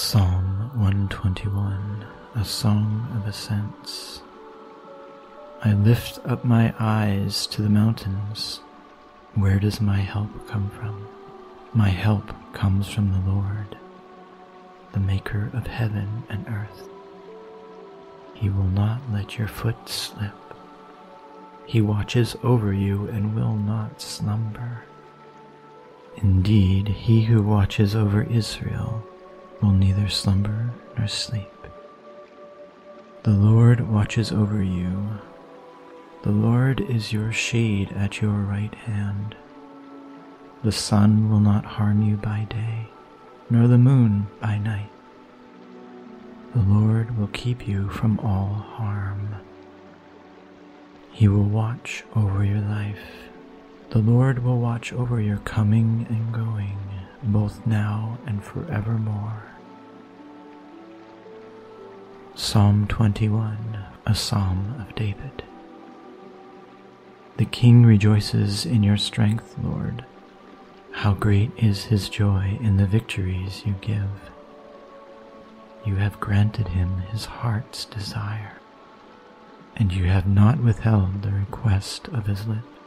Psalm 121 A Song of Ascents. I lift up my eyes to the mountains. Where does my help come from? My help comes from the Lord, the Maker of heaven and earth. He will not let your foot slip. He watches over you and will not slumber. Indeed, he who watches over Israel will neither slumber nor sleep. The Lord watches over you. The Lord is your shade at your right hand. The sun will not harm you by day, nor the moon by night. The Lord will keep you from all harm. He will watch over your life. The Lord will watch over your coming and going, both now and forevermore. Psalm 21, a Psalm of David. The King rejoices in your strength, Lord. How great is his joy in the victories you give. You have granted him his heart's desire, and you have not withheld the request of his lips.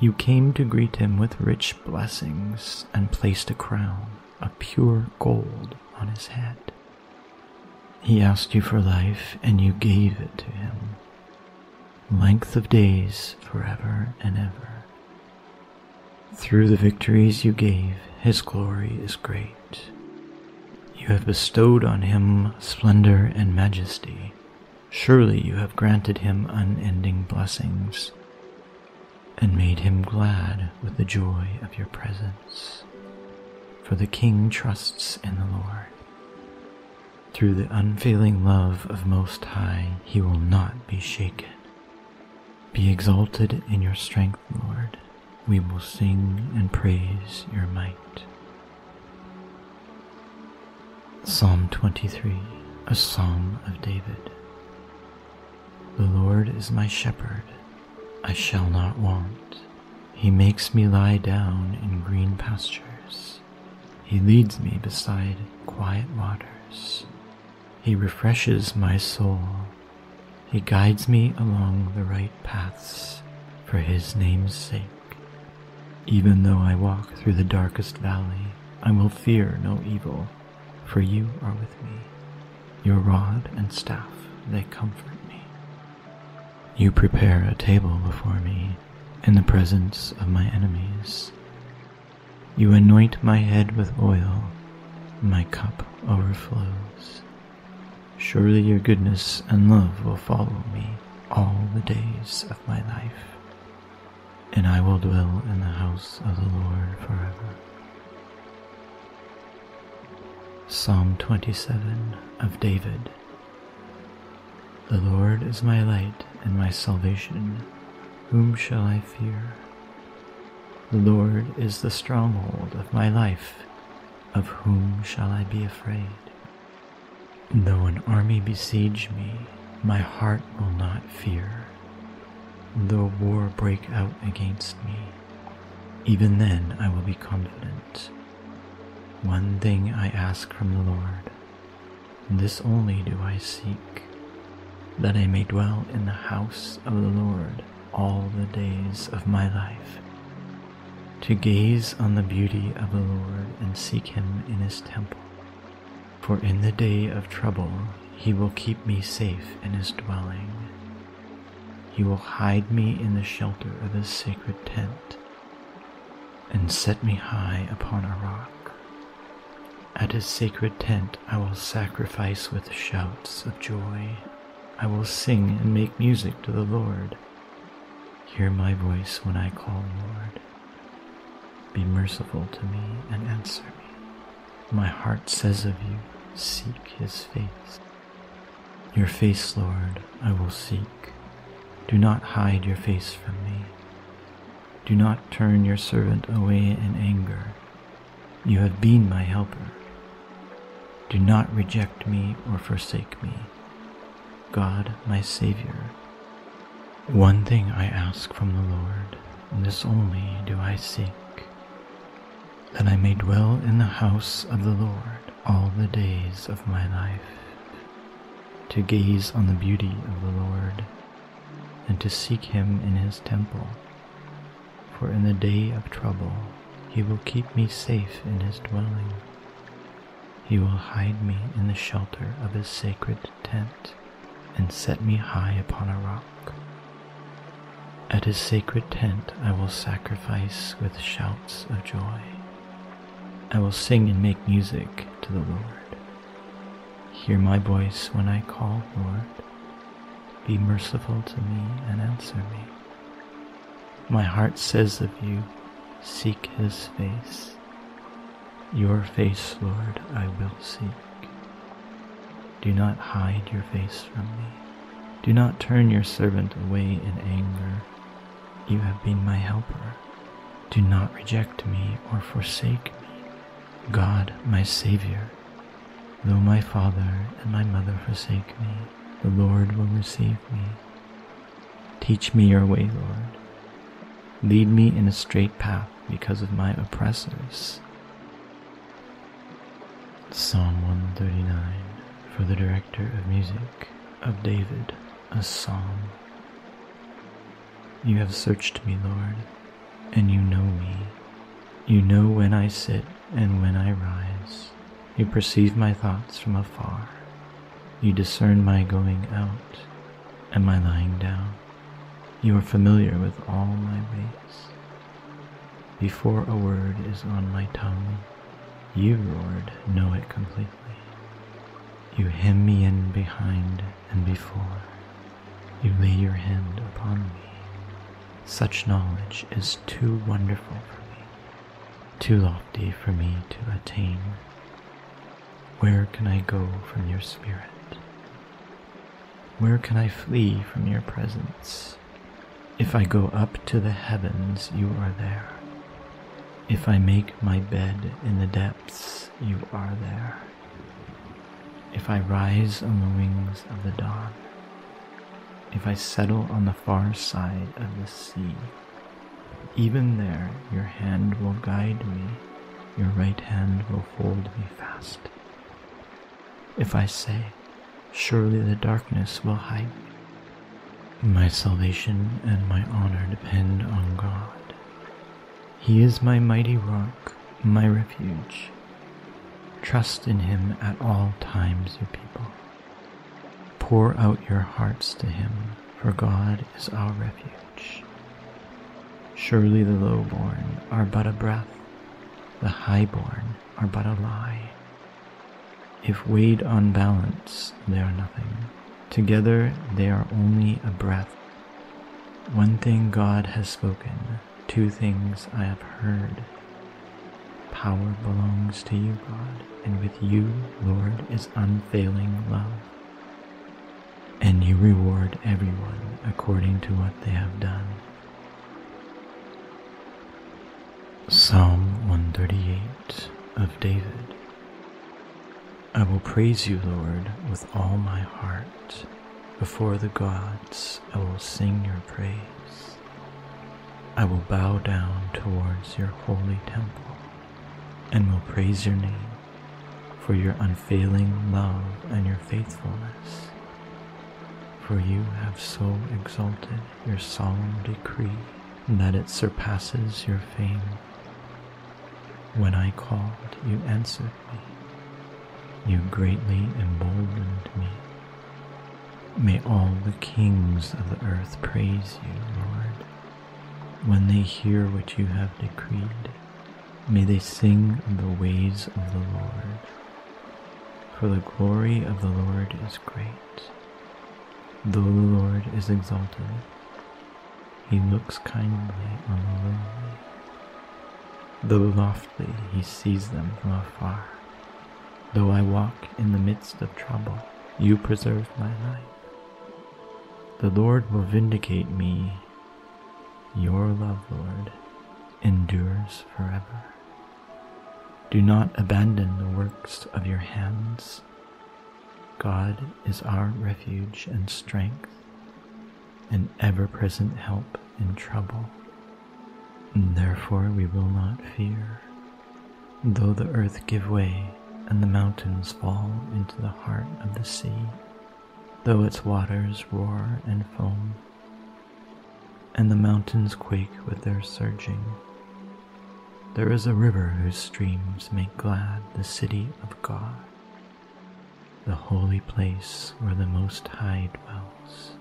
You came to greet him with rich blessings and placed a crown of pure gold on his head. He asked you for life, and you gave it to him. Length of days forever and ever. Through the victories you gave, his glory is great. You have bestowed on him splendor and majesty. Surely you have granted him unending blessings and made him glad with the joy of your presence. For the king trusts in the Lord. Through the unfailing love of Most High, he will not be shaken. Be exalted in your strength, Lord. We will sing and praise your might. Psalm 23, a Psalm of David. The Lord is my shepherd I shall not want. He makes me lie down in green pastures. He leads me beside quiet waters. He refreshes my soul. He guides me along the right paths for his name's sake. Even though I walk through the darkest valley, I will fear no evil, for you are with me. Your rod and staff, they comfort you prepare a table before me in the presence of my enemies. You anoint my head with oil, my cup overflows. Surely your goodness and love will follow me all the days of my life, and I will dwell in the house of the Lord forever. Psalm 27 of David. The Lord is my light and my salvation. Whom shall I fear? The Lord is the stronghold of my life. Of whom shall I be afraid? Though an army besiege me, my heart will not fear. Though war break out against me, even then I will be confident. One thing I ask from the Lord, this only do I seek that I may dwell in the house of the Lord all the days of my life, to gaze on the beauty of the Lord and seek him in his temple. For in the day of trouble he will keep me safe in his dwelling. He will hide me in the shelter of his sacred tent and set me high upon a rock. At his sacred tent I will sacrifice with shouts of joy. I will sing and make music to the Lord. Hear my voice when I call, Lord. Be merciful to me and answer me. My heart says of you, Seek his face. Your face, Lord, I will seek. Do not hide your face from me. Do not turn your servant away in anger. You have been my helper. Do not reject me or forsake me. God, my Savior. One thing I ask from the Lord, and this only do I seek, that I may dwell in the house of the Lord all the days of my life, to gaze on the beauty of the Lord, and to seek him in his temple. For in the day of trouble he will keep me safe in his dwelling. He will hide me in the shelter of his sacred tent and set me high upon a rock. At his sacred tent I will sacrifice with shouts of joy. I will sing and make music to the Lord. Hear my voice when I call, Lord. Be merciful to me and answer me. My heart says of you, Seek his face. Your face, Lord, I will seek. Do not hide your face from me. Do not turn your servant away in anger. You have been my helper. Do not reject me or forsake me. God, my Savior, though my father and my mother forsake me, the Lord will receive me. Teach me your way, Lord Lead me in a straight path because of my oppressors. Psalm 139 for the director of music of David, a psalm. You have searched me, Lord, and you know me. You know when I sit and when I rise. You perceive my thoughts from afar. You discern my going out and my lying down. You are familiar with all my ways. Before a word is on my tongue, you, Lord, know it completely. You hem me in behind and before. You lay your hand upon me. Such knowledge is too wonderful for me, too lofty for me to attain. Where can I go from your spirit? Where can I flee from your presence? If I go up to the heavens, you are there. If I make my bed in the depths, you are there. If I rise on the wings of the dawn, if I settle on the far side of the sea, even there your hand will guide me, your right hand will hold me fast. If I say, Surely the darkness will hide me, my salvation and my honor depend on God. He is my mighty rock, my refuge. Trust in him at all times, you people. Pour out your hearts to him, for God is our refuge. Surely the lowborn are but a breath, the highborn are but a lie. If weighed on balance, they are nothing Together they are only a breath. One thing God has spoken, two things I have heard. Power belongs to you, God, and with you, Lord, is unfailing love. And you reward everyone according to what they have done. Psalm 138 of David. I will praise you, Lord, with all my heart. Before the gods, I will sing your praise. I will bow down towards your holy temple and will praise your name for your unfailing love and your faithfulness. For you have so exalted your solemn decree that it surpasses your fame. When I called, you answered me. You greatly emboldened me. May all the kings of the earth praise you, Lord. When they hear what you have decreed, may they sing of the ways of the Lord. For the glory of the Lord is great. Though the Lord is exalted, he looks kindly on the lowly. Though loftily he sees them from afar. Though I walk in the midst of trouble, you preserve my life. The Lord will vindicate me. Your love, Lord, endures forever. Do not abandon the works of your hands. God is our refuge and strength, an ever present help in trouble. And therefore we will not fear, though the earth give way and the mountains fall into the heart of the sea, though its waters roar and foam, and the mountains quake with their surging. There is a river whose streams make glad the city of God, the holy place where the Most High dwells.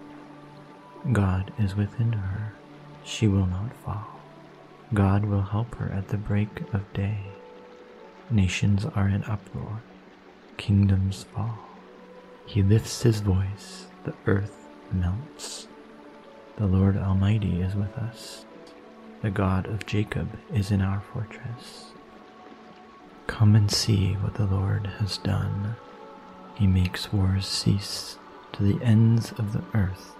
God is within her, she will not fall. God will help her at the break of day. Nations are in uproar, kingdoms fall. He lifts his voice, the earth melts. The Lord Almighty is with us. The God of Jacob is in our fortress. Come and see what the Lord has done. He makes wars cease to the ends of the earth.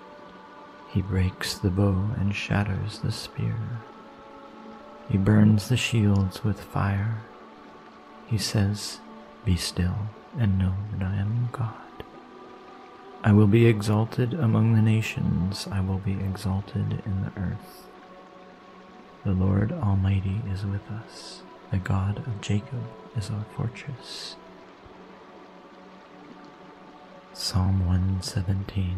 He breaks the bow and shatters the spear. He burns the shields with fire. He says, Be still and know that I am God. I will be exalted among the nations, I will be exalted in the earth. The Lord Almighty is with us. The God of Jacob is our fortress. Psalm 117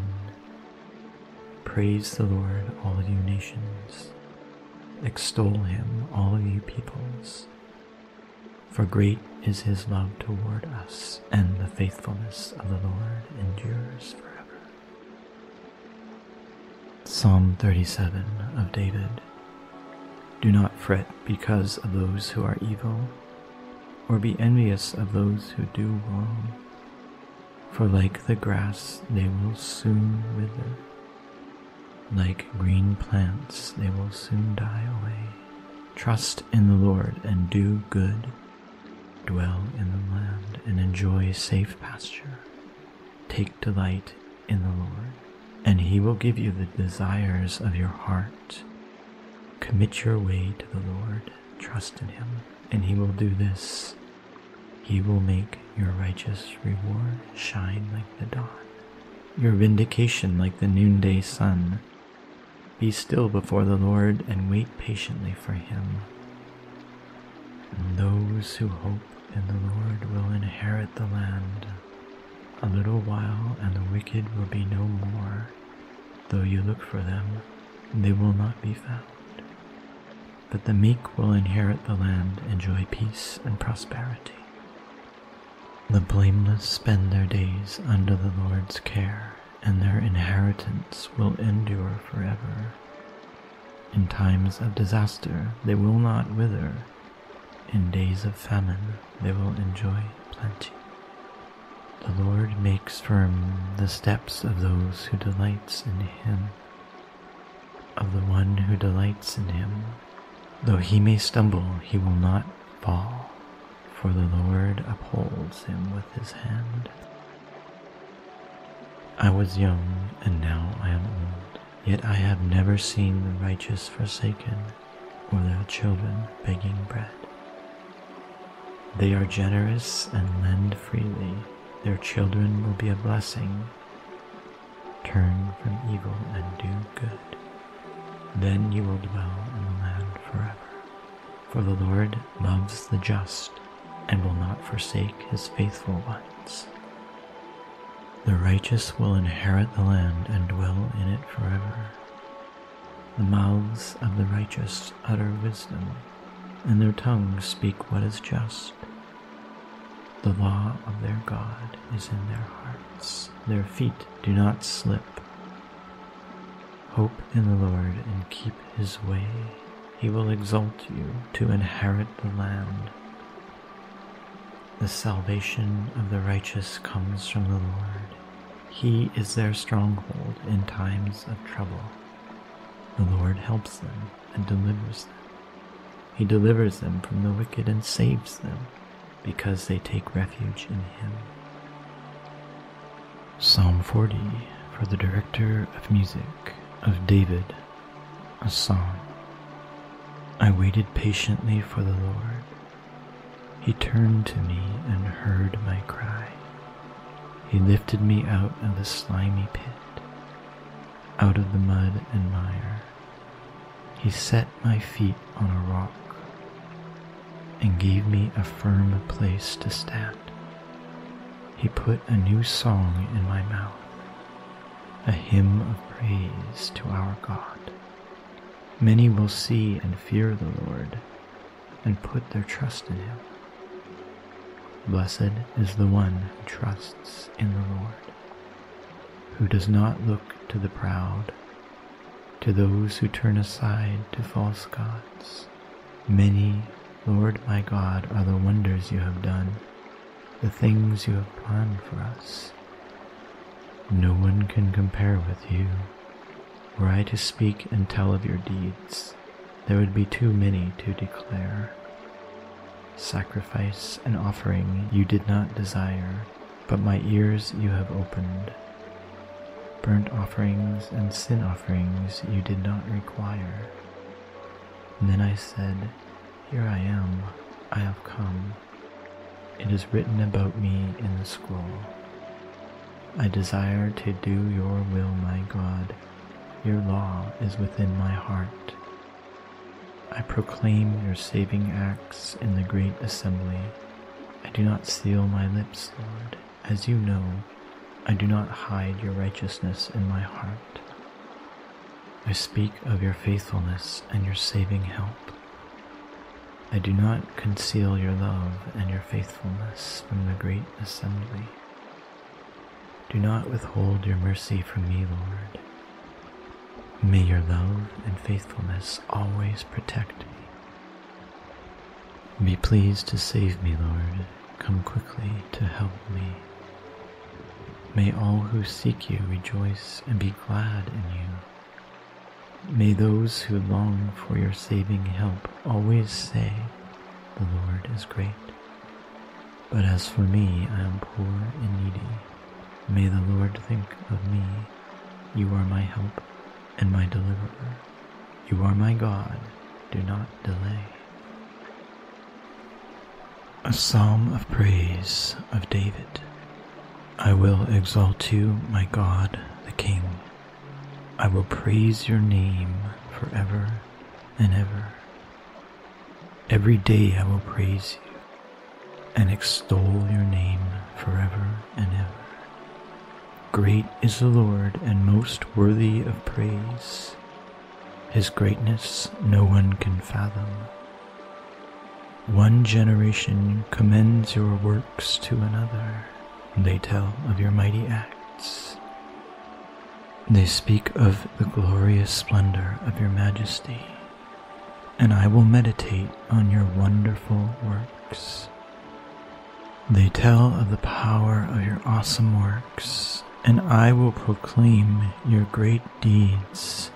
Praise the Lord, all you nations. Extol him, all you peoples. For great is his love toward us, and the faithfulness of the Lord endures forever. Psalm 37 of David do not fret because of those who are evil, or be envious of those who do wrong. For like the grass, they will soon wither. Like green plants, they will soon die away. Trust in the Lord and do good. Dwell in the land and enjoy safe pasture. Take delight in the Lord, and he will give you the desires of your heart. Commit your way to the Lord, trust in Him, and He will do this. He will make your righteous reward shine like the dawn, your vindication like the noonday sun. Be still before the Lord and wait patiently for Him. And those who hope in the Lord will inherit the land. A little while, and the wicked will be no more. Though you look for them, they will not be found but the meek will inherit the land, enjoy peace and prosperity. The blameless spend their days under the Lord's care, and their inheritance will endure forever. In times of disaster they will not wither, in days of famine they will enjoy plenty. The Lord makes firm the steps of those who delights in him. Of the one who delights in him, Though he may stumble, he will not fall, for the Lord upholds him with his hand. I was young, and now I am old, yet I have never seen the righteous forsaken, or their children begging bread. They are generous and lend freely, their children will be a blessing. Turn from evil and do good. Then you will dwell forever. For the Lord loves the just and will not forsake his faithful ones. The righteous will inherit the land and dwell in it forever. The mouths of the righteous utter wisdom, and their tongues speak what is just. The law of their God is in their hearts, their feet do not slip. Hope in the Lord and keep his way he will exalt you to inherit the land. The salvation of the righteous comes from the Lord. He is their stronghold in times of trouble. The Lord helps them and delivers them. He delivers them from the wicked and saves them because they take refuge in Him. Psalm 40 for the director of music of David, a psalm. I waited patiently for the Lord. He turned to me and heard my cry. He lifted me out of the slimy pit, out of the mud and mire. He set my feet on a rock and gave me a firm place to stand. He put a new song in my mouth, a hymn of praise to our God. Many will see and fear the Lord and put their trust in him. Blessed is the one who trusts in the Lord, who does not look to the proud, to those who turn aside to false gods. Many, Lord my God, are the wonders you have done, the things you have planned for us. No one can compare with you. Were I to speak and tell of your deeds, there would be too many to declare. Sacrifice and offering you did not desire, but my ears you have opened. Burnt offerings and sin offerings you did not require. And then I said, Here I am, I have come. It is written about me in the scroll. I desire to do your will, my God. Your law is within my heart. I proclaim your saving acts in the great assembly. I do not seal my lips, Lord. As you know, I do not hide your righteousness in my heart. I speak of your faithfulness and your saving help. I do not conceal your love and your faithfulness from the great assembly. Do not withhold your mercy from me, Lord. May your love and faithfulness always protect me. Be pleased to save me, Lord. Come quickly to help me. May all who seek you rejoice and be glad in you. May those who long for your saving help always say, The Lord is great. But as for me, I am poor and needy. May the Lord think of me. You are my help and my deliverer. You are my God, do not delay. A psalm of praise of David. I will exalt you, my God, the King. I will praise your name forever and ever. Every day I will praise you and extol your name forever and ever. Great is the Lord and most worthy of praise. His greatness no one can fathom. One generation commends your works to another. They tell of your mighty acts. They speak of the glorious splendor of your majesty, and I will meditate on your wonderful works. They tell of the power of your awesome works and I will proclaim your great deeds.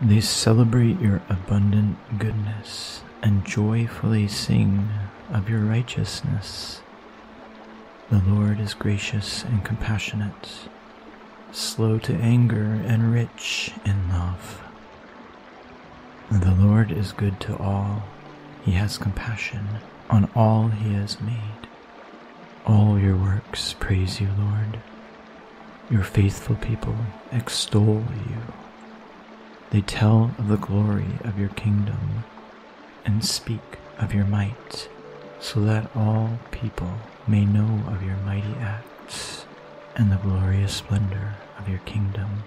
They celebrate your abundant goodness and joyfully sing of your righteousness. The Lord is gracious and compassionate, slow to anger and rich in love. The Lord is good to all. He has compassion on all he has made. All your works praise you, Lord. Your faithful people extol you. They tell of the glory of your kingdom and speak of your might, so that all people may know of your mighty acts and the glorious splendor of your kingdom.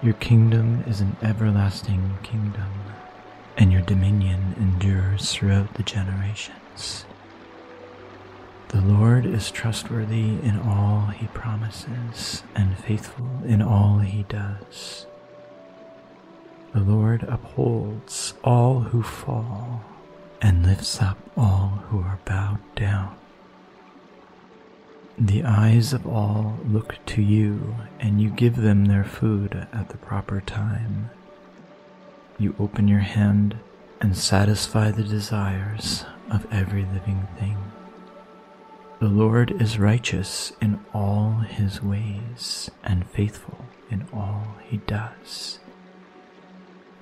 Your kingdom is an everlasting kingdom, and your dominion endures throughout the generations. The Lord is trustworthy in all he promises and faithful in all he does. The Lord upholds all who fall and lifts up all who are bowed down. The eyes of all look to you, and you give them their food at the proper time. You open your hand and satisfy the desires of every living thing. The Lord is righteous in all his ways and faithful in all he does.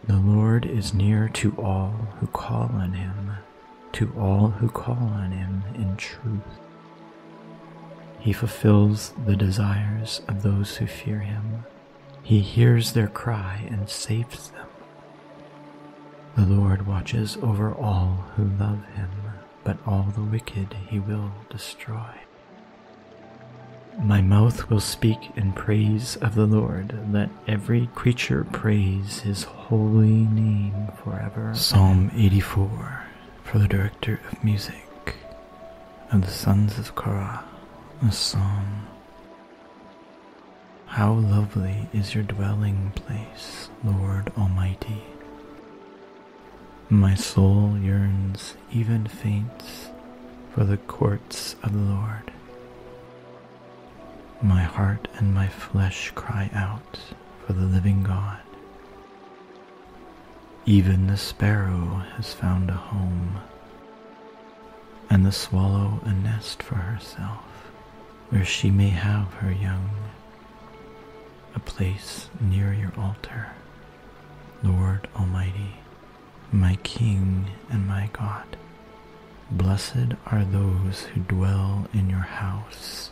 The Lord is near to all who call on him, to all who call on him in truth. He fulfills the desires of those who fear him. He hears their cry and saves them. The Lord watches over all who love him but all the wicked he will destroy. My mouth will speak in praise of the Lord. Let every creature praise his holy name forever. Psalm 84 for the director of music of the sons of Korah, a psalm. How lovely is your dwelling place, Lord Almighty. My soul yearns, even faints, for the courts of the Lord. My heart and my flesh cry out for the living God. Even the sparrow has found a home, and the swallow a nest for herself, where she may have her young, a place near your altar, Lord Almighty, my King and my God. Blessed are those who dwell in your house.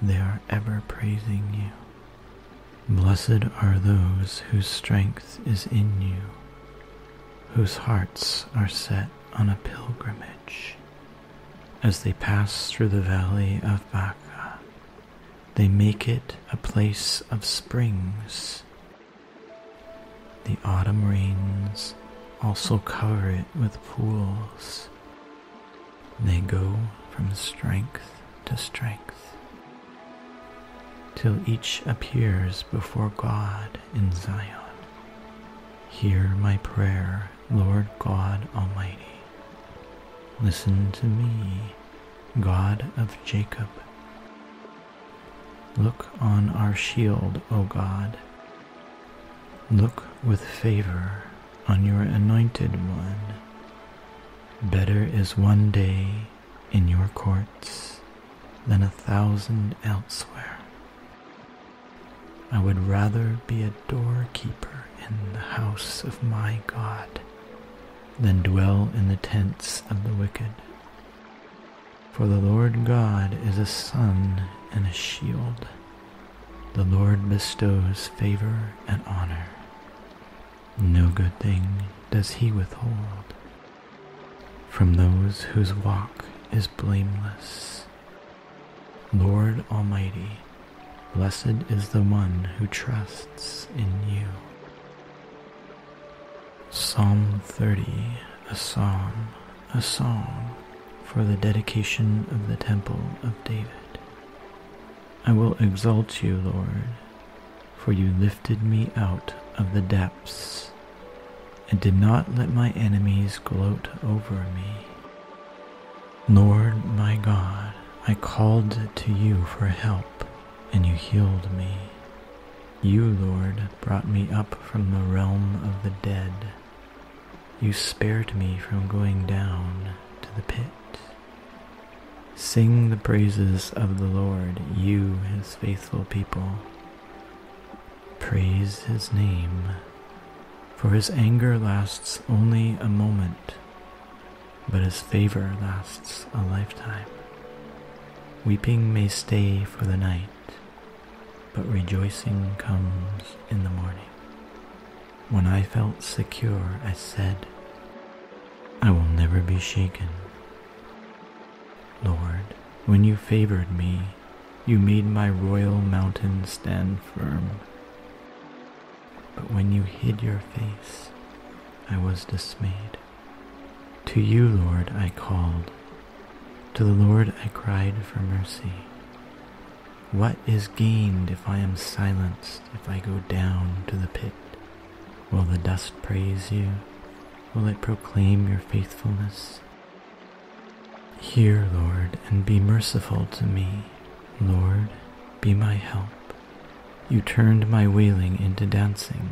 They are ever praising you. Blessed are those whose strength is in you, whose hearts are set on a pilgrimage. As they pass through the valley of Baca, they make it a place of springs. The autumn rains also cover it with pools. They go from strength to strength till each appears before God in Zion. Hear my prayer, Lord God Almighty. Listen to me, God of Jacob. Look on our shield, O God. Look with favor on your anointed one. Better is one day in your courts than a thousand elsewhere. I would rather be a doorkeeper in the house of my God than dwell in the tents of the wicked. For the Lord God is a sun and a shield. The Lord bestows favor and honor. No good thing does he withhold from those whose walk is blameless. Lord Almighty, Blessed is the one who trusts in you. Psalm 30, a psalm, a song for the dedication of the temple of David. I will exalt you, Lord, for you lifted me out of the depths and did not let my enemies gloat over me. Lord my God, I called to you for help and you healed me. You, Lord, brought me up from the realm of the dead. You spared me from going down to the pit. Sing the praises of the Lord, you, his faithful people. Praise his name, for his anger lasts only a moment, but his favor lasts a lifetime. Weeping may stay for the night, but rejoicing comes in the morning. When I felt secure, I said, I will never be shaken. Lord, when you favored me, you made my royal mountain stand firm. But when you hid your face, I was dismayed. To you, Lord, I called. To the Lord I cried for mercy. What is gained if I am silenced, if I go down to the pit? Will the dust praise you? Will it proclaim your faithfulness? Hear, Lord, and be merciful to me. Lord, be my help. You turned my wailing into dancing.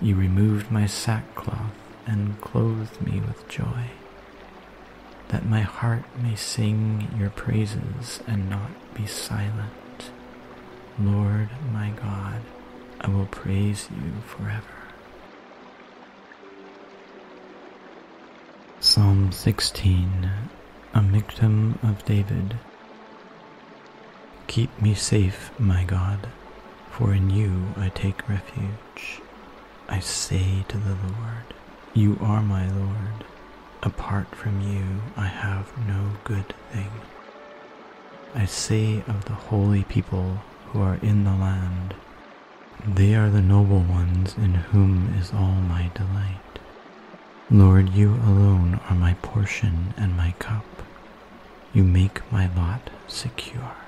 You removed my sackcloth and clothed me with joy, that my heart may sing your praises and not be silent. Lord my God, I will praise you forever. Psalm 16, a Michtam of David. Keep me safe, my God, for in you I take refuge. I say to the Lord, You are my Lord. Apart from you, I have no good thing. I say of the holy people who are in the land, they are the noble ones in whom is all my delight. Lord, you alone are my portion and my cup. You make my lot secure.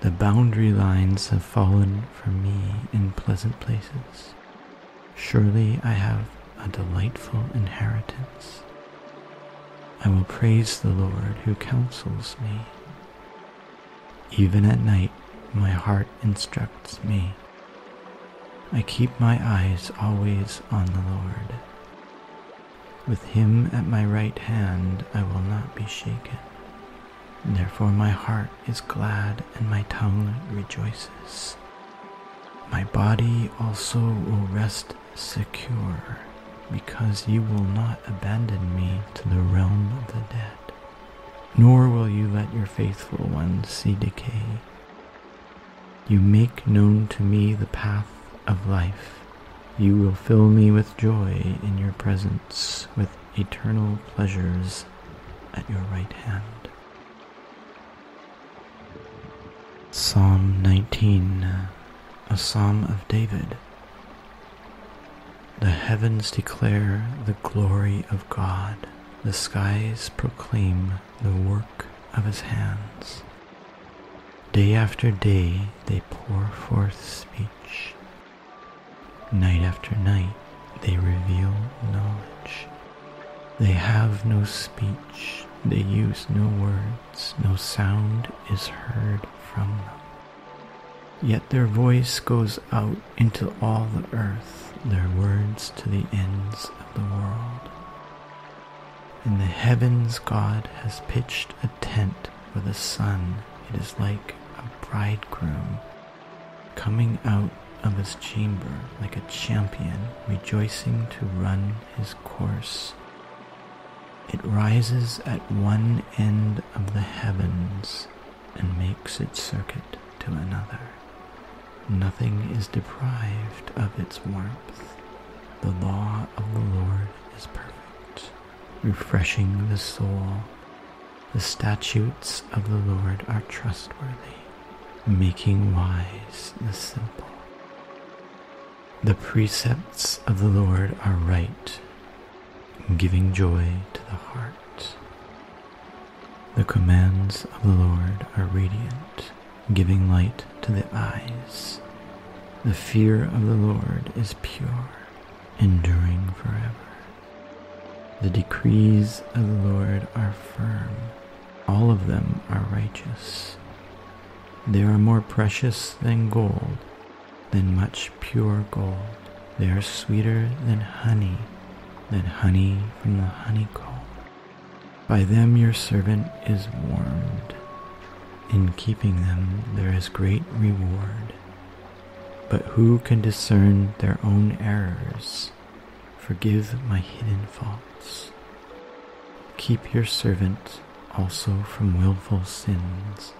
The boundary lines have fallen for me in pleasant places. Surely I have a delightful inheritance. I will praise the Lord who counsels me. Even at night, my heart instructs me. I keep my eyes always on the Lord. With him at my right hand, I will not be shaken. Therefore my heart is glad and my tongue rejoices. My body also will rest secure, because you will not abandon me to the realm of the dead, nor will you let your faithful ones see decay. You make known to me the path of life. You will fill me with joy in your presence, with eternal pleasures at your right hand. Psalm 19, a psalm of David. The heavens declare the glory of God, the skies proclaim the work of his hands. Day after day they pour forth speech. Night after night they reveal knowledge. They have no speech, they use no words, no sound is heard from them. Yet their voice goes out into all the earth, their words to the ends of the world. In the heavens God has pitched a tent for the sun. It is like a bridegroom coming out of his chamber like a champion rejoicing to run his course. It rises at one end of the heavens and makes its circuit to another. Nothing is deprived of its warmth. The law of the Lord is perfect, refreshing the soul. The statutes of the Lord are trustworthy, making wise the simple. The precepts of the Lord are right, giving joy to the heart. The commands of the Lord are radiant, giving light to the eyes. The fear of the Lord is pure, enduring forever. The decrees of the Lord are firm, all of them are righteous. They are more precious than gold, than much pure gold. They are sweeter than honey, than honey from the honeycomb. By them your servant is warmed. In keeping them there is great reward. But who can discern their own errors? Forgive my hidden faults. Keep your servant also from wilful sins.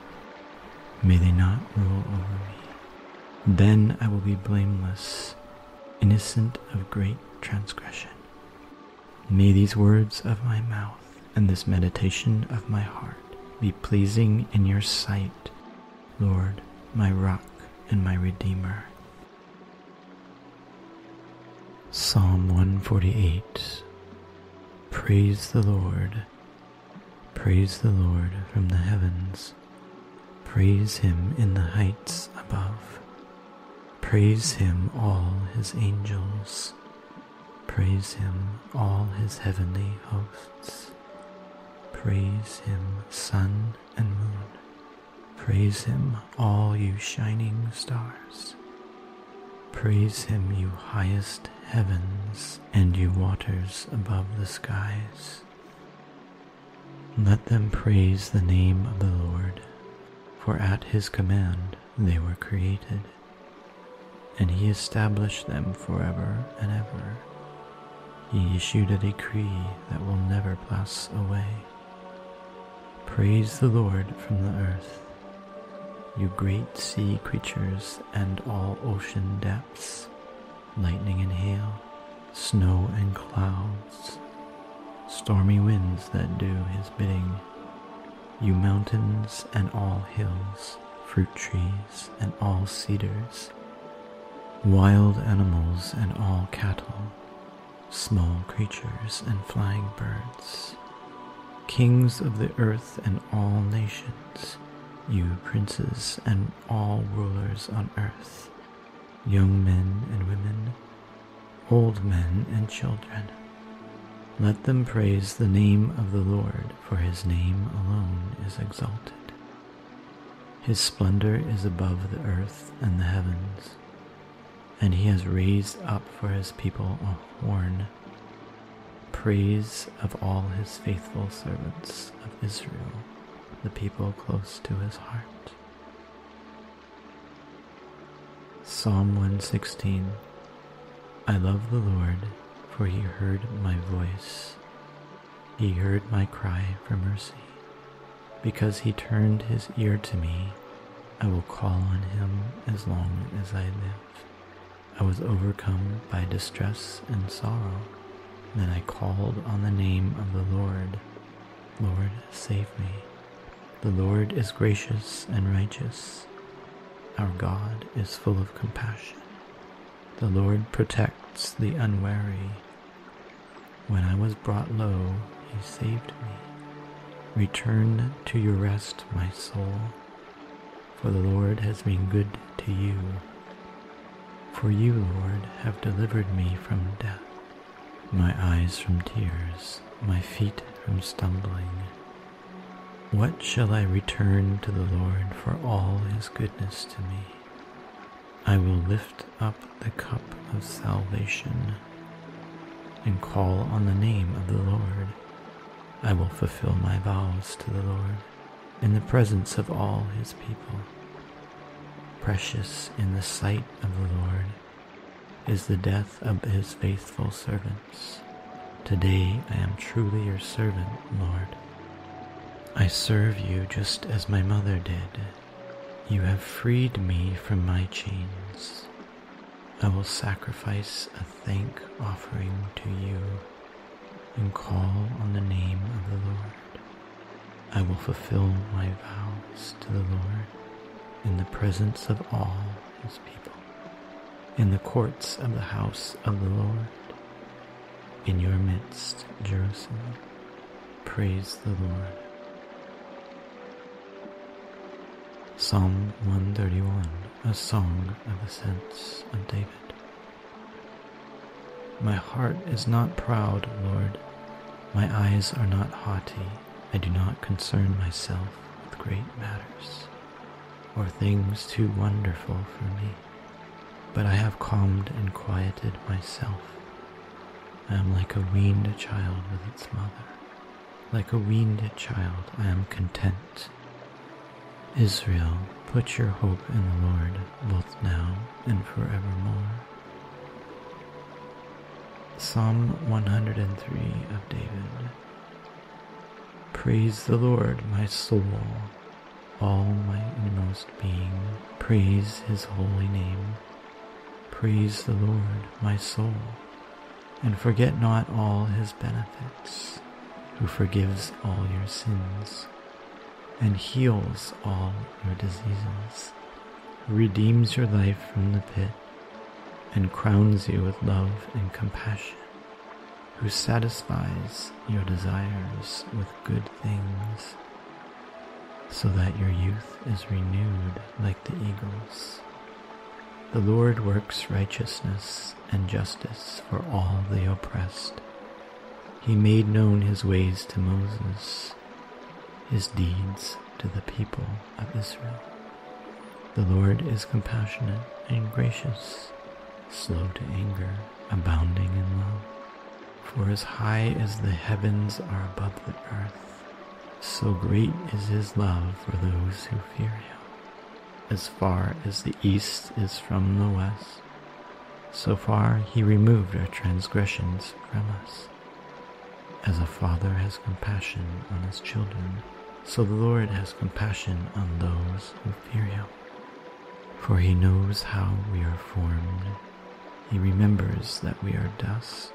May they not rule over me. Then I will be blameless, innocent of great transgression. May these words of my mouth and this meditation of my heart be pleasing in your sight, Lord, my rock and my redeemer. Psalm 148 Praise the Lord. Praise the Lord from the heavens. Praise him in the heights above. Praise him, all his angels. Praise him, all his heavenly hosts. Praise him, sun and moon. Praise him, all you shining stars. Praise him, you highest heavens, and you waters above the skies. Let them praise the name of the Lord, for at his command they were created, and he established them forever and ever. He issued a decree that will never pass away. Praise the Lord from the earth, you great sea creatures and all ocean depths, lightning and hail, snow and clouds, stormy winds that do his bidding, you mountains and all hills, fruit trees and all cedars, wild animals and all cattle, small creatures and flying birds, kings of the earth and all nations, you princes and all rulers on earth, young men and women, old men and children. Let them praise the name of the Lord, for his name alone is exalted. His splendor is above the earth and the heavens, and he has raised up for his people a horn, praise of all his faithful servants of Israel, the people close to his heart. Psalm 116 I love the Lord for he heard my voice. He heard my cry for mercy. Because he turned his ear to me, I will call on him as long as I live. I was overcome by distress and sorrow. Then I called on the name of the Lord. Lord, save me. The Lord is gracious and righteous. Our God is full of compassion. The Lord protects the unwary. When I was brought low, he saved me. Return to your rest, my soul, for the Lord has been good to you. For you, Lord, have delivered me from death, my eyes from tears, my feet from stumbling. What shall I return to the Lord for all his goodness to me? I will lift up the cup of salvation and call on the name of the Lord. I will fulfill my vows to the Lord in the presence of all his people. Precious in the sight of the Lord is the death of his faithful servants. Today I am truly your servant, Lord. I serve you just as my mother did. You have freed me from my chains. I will sacrifice a thank offering to you and call on the name of the Lord. I will fulfill my vows to the Lord in the presence of all his people, in the courts of the house of the Lord, in your midst, Jerusalem. Praise the Lord. Psalm 131 a song of ascents of David. My heart is not proud, Lord. My eyes are not haughty. I do not concern myself with great matters or things too wonderful for me. But I have calmed and quieted myself. I am like a weaned child with its mother. Like a weaned child, I am content. Israel, Put your hope in the Lord, both now and forevermore. Psalm 103 of David. Praise the Lord, my soul, all my inmost being. Praise his holy name. Praise the Lord, my soul, and forget not all his benefits, who forgives all your sins and heals all your diseases, who redeems your life from the pit, and crowns you with love and compassion, who satisfies your desires with good things, so that your youth is renewed like the eagles. The Lord works righteousness and justice for all the oppressed. He made known his ways to Moses his deeds to the people of Israel. The Lord is compassionate and gracious, slow to anger, abounding in love. For as high as the heavens are above the earth, so great is his love for those who fear him. As far as the east is from the west, so far he removed our transgressions from us. As a father has compassion on his children, so the Lord has compassion on those who fear him. For he knows how we are formed. He remembers that we are dust.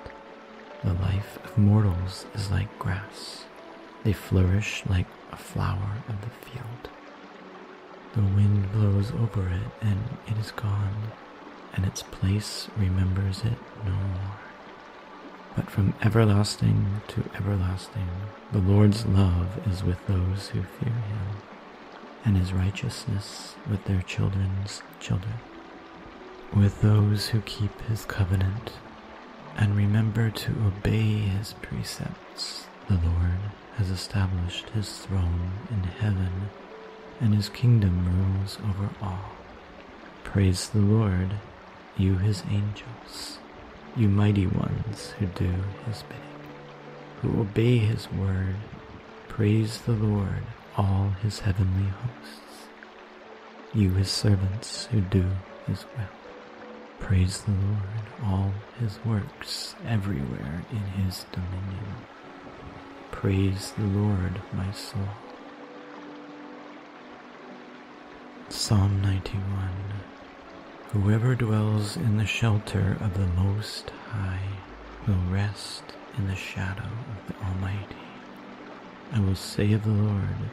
The life of mortals is like grass. They flourish like a flower of the field. The wind blows over it and it is gone, and its place remembers it no more. But from everlasting to everlasting, the Lord's love is with those who fear him, and his righteousness with their children's children, with those who keep his covenant and remember to obey his precepts. The Lord has established his throne in heaven, and his kingdom rules over all. Praise the Lord, you his angels you mighty ones who do his bidding, who obey his word, praise the Lord, all his heavenly hosts. You his servants who do his will, praise the Lord, all his works everywhere in his dominion. Praise the Lord, my soul. Psalm 91 Whoever dwells in the shelter of the Most High will rest in the shadow of the Almighty. I will say of the Lord,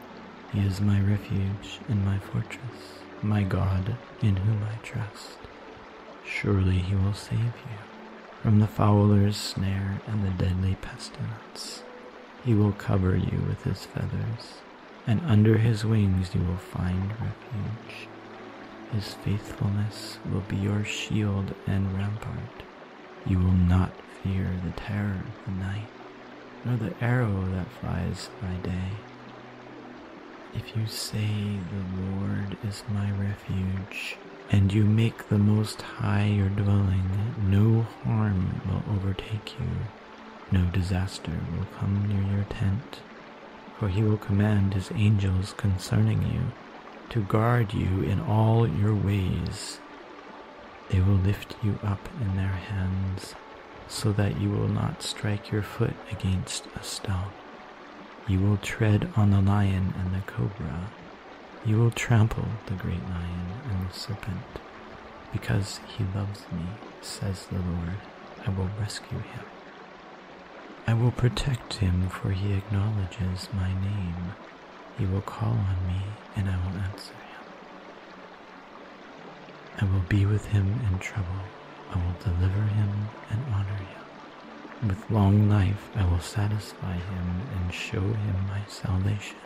He is my refuge and my fortress, my God in whom I trust. Surely He will save you from the fowler's snare and the deadly pestilence. He will cover you with His feathers, and under His wings you will find refuge. His faithfulness will be your shield and rampart. You will not fear the terror of the night, nor the arrow that flies by day. If you say the Lord is my refuge, and you make the Most High your dwelling, no harm will overtake you, no disaster will come near your tent, for he will command his angels concerning you to guard you in all your ways. They will lift you up in their hands so that you will not strike your foot against a stone. You will tread on the lion and the cobra. You will trample the great lion and the serpent. Because he loves me, says the Lord, I will rescue him. I will protect him, for he acknowledges my name. He will call on me, and I will answer him. I will be with him in trouble. I will deliver him and honor him. With long life I will satisfy him and show him my salvation.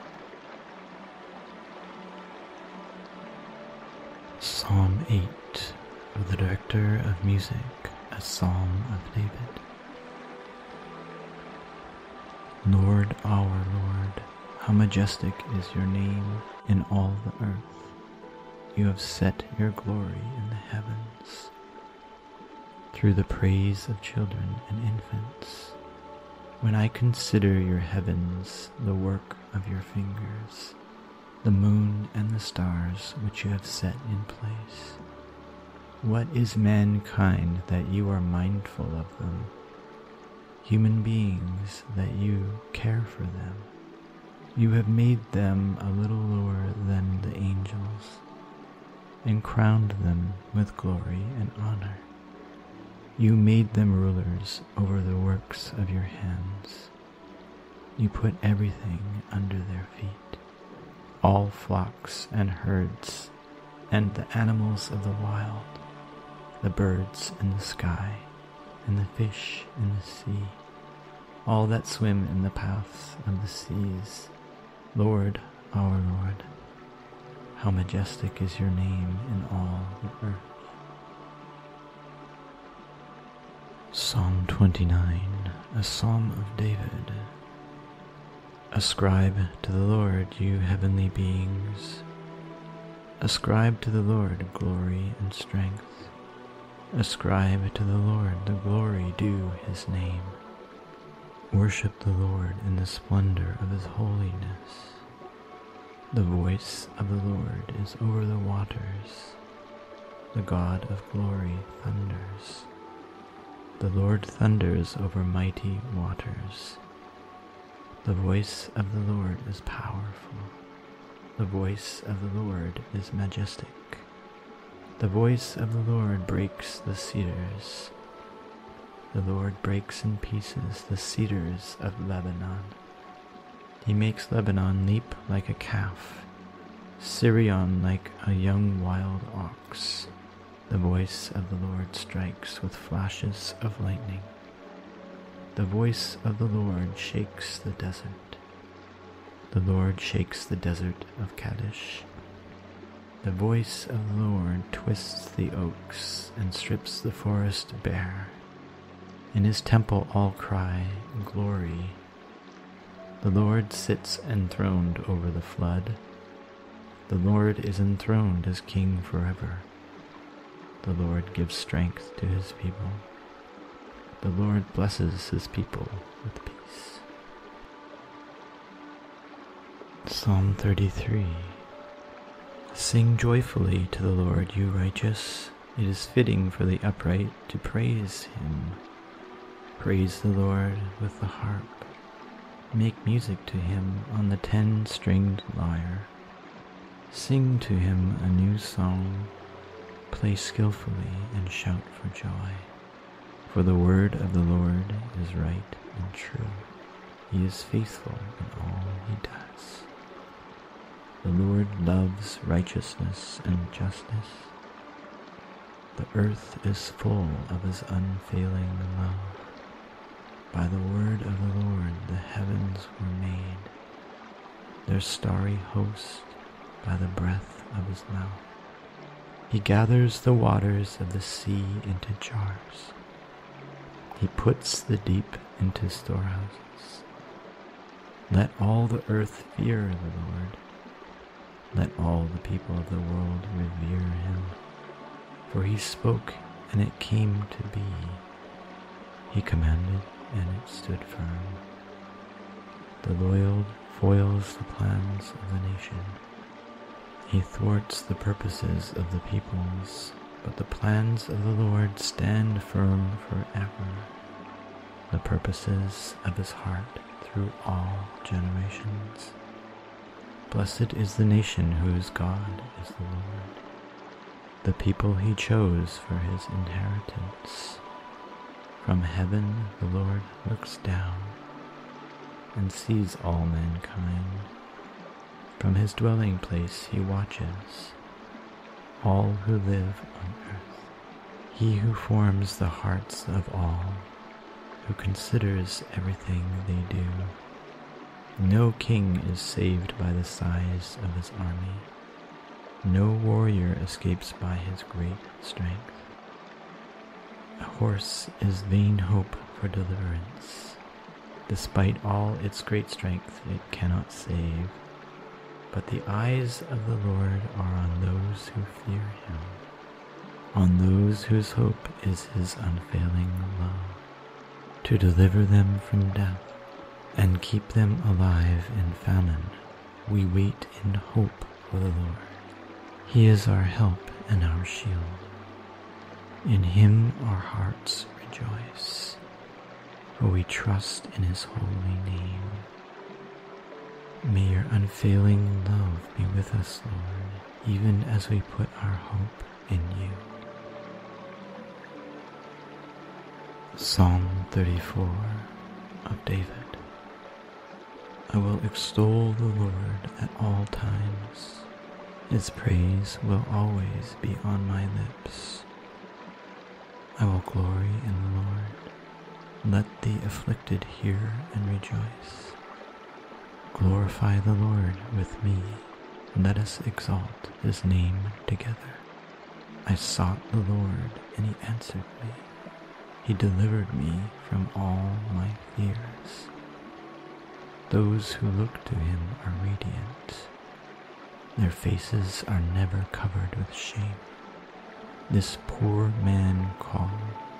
Psalm 8 of the Director of Music, a Psalm of David. Lord our Lord, how majestic is your name in all the earth. You have set your glory in the heavens. Through the praise of children and infants, when I consider your heavens, the work of your fingers, the moon and the stars which you have set in place, what is mankind that you are mindful of them? Human beings that you care for them. You have made them a little lower than the angels, and crowned them with glory and honor. You made them rulers over the works of your hands. You put everything under their feet, all flocks and herds, and the animals of the wild, the birds in the sky, and the fish in the sea, all that swim in the paths of the seas Lord, our Lord, how majestic is your name in all the earth. Psalm 29, a psalm of David. Ascribe to the Lord, you heavenly beings. Ascribe to the Lord glory and strength. Ascribe to the Lord the glory due his name. Worship the Lord in the splendor of his holiness. The voice of the Lord is over the waters. The God of glory thunders. The Lord thunders over mighty waters. The voice of the Lord is powerful. The voice of the Lord is majestic. The voice of the Lord breaks the cedars. The Lord breaks in pieces the cedars of Lebanon. He makes Lebanon leap like a calf, Sirion like a young wild ox. The voice of the Lord strikes with flashes of lightning. The voice of the Lord shakes the desert. The Lord shakes the desert of Kadesh. The voice of the Lord twists the oaks and strips the forest bare. In his temple all cry, Glory. The Lord sits enthroned over the flood. The Lord is enthroned as king forever. The Lord gives strength to his people. The Lord blesses his people with peace. Psalm 33 Sing joyfully to the Lord, you righteous. It is fitting for the upright to praise him. Praise the Lord with the harp. Make music to him on the ten stringed lyre. Sing to him a new song. Play skillfully and shout for joy. For the word of the Lord is right and true. He is faithful in all he does. The Lord loves righteousness and justice. The earth is full of his unfailing love. By the word of the Lord the heavens were made, their starry host by the breath of his mouth. He gathers the waters of the sea into jars. He puts the deep into storehouses. Let all the earth fear the Lord. Let all the people of the world revere him. For he spoke, and it came to be. He commanded, and it stood firm. The Lord foils the plans of the nation. He thwarts the purposes of the peoples, but the plans of the Lord stand firm forever, the purposes of his heart through all generations. Blessed is the nation whose God is the Lord, the people he chose for his inheritance. From heaven the Lord looks down and sees all mankind. From his dwelling place he watches all who live on earth. He who forms the hearts of all, who considers everything they do. No king is saved by the size of his army. No warrior escapes by his great strength. A horse is vain hope for deliverance. Despite all its great strength, it cannot save. But the eyes of the Lord are on those who fear him, on those whose hope is his unfailing love, to deliver them from death and keep them alive in famine. We wait in hope for the Lord. He is our help and our shield. In him our hearts rejoice, for we trust in his holy name. May your unfailing love be with us, Lord, even as we put our hope in you. Psalm 34 of David. I will extol the Lord at all times. His praise will always be on my lips. I will glory in the Lord. Let the afflicted hear and rejoice. Glorify the Lord with me, let us exalt his name together. I sought the Lord, and he answered me. He delivered me from all my fears. Those who look to him are radiant. Their faces are never covered with shame. This poor man called,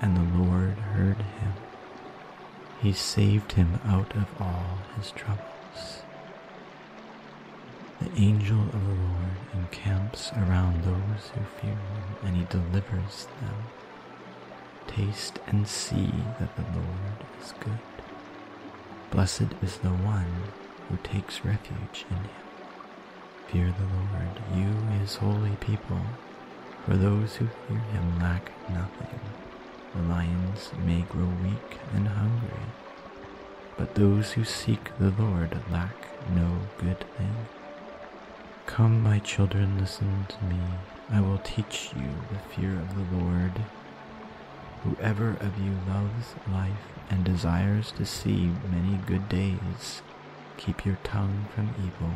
and the Lord heard him. He saved him out of all his troubles. The angel of the Lord encamps around those who fear him, and he delivers them. Taste and see that the Lord is good. Blessed is the one who takes refuge in him. Fear the Lord, you his holy people, for those who fear him lack nothing. the lions may grow weak and hungry, but those who seek the Lord lack no good thing. Come, my children, listen to me. I will teach you the fear of the Lord. Whoever of you loves life and desires to see many good days, keep your tongue from evil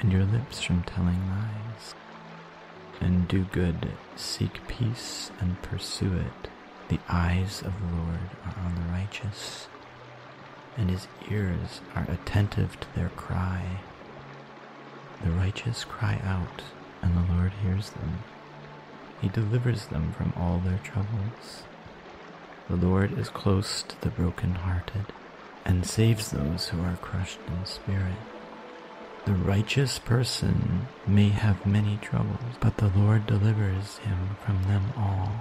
and your lips from telling lies. And do good, seek peace, and pursue it. The eyes of the Lord are on the righteous, and his ears are attentive to their cry. The righteous cry out, and the Lord hears them. He delivers them from all their troubles. The Lord is close to the broken-hearted and saves those who are crushed in spirit. The righteous person may have many troubles, but the Lord delivers him from them all.